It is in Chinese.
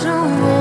是我。